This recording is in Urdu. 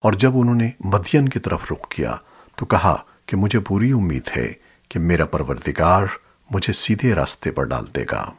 اور جب انہوں نے مدین کی طرف رخ کیا تو کہا کہ مجھے پوری امید ہے کہ میرا پروردگار مجھے سیدھے راستے پر ڈال دے گا۔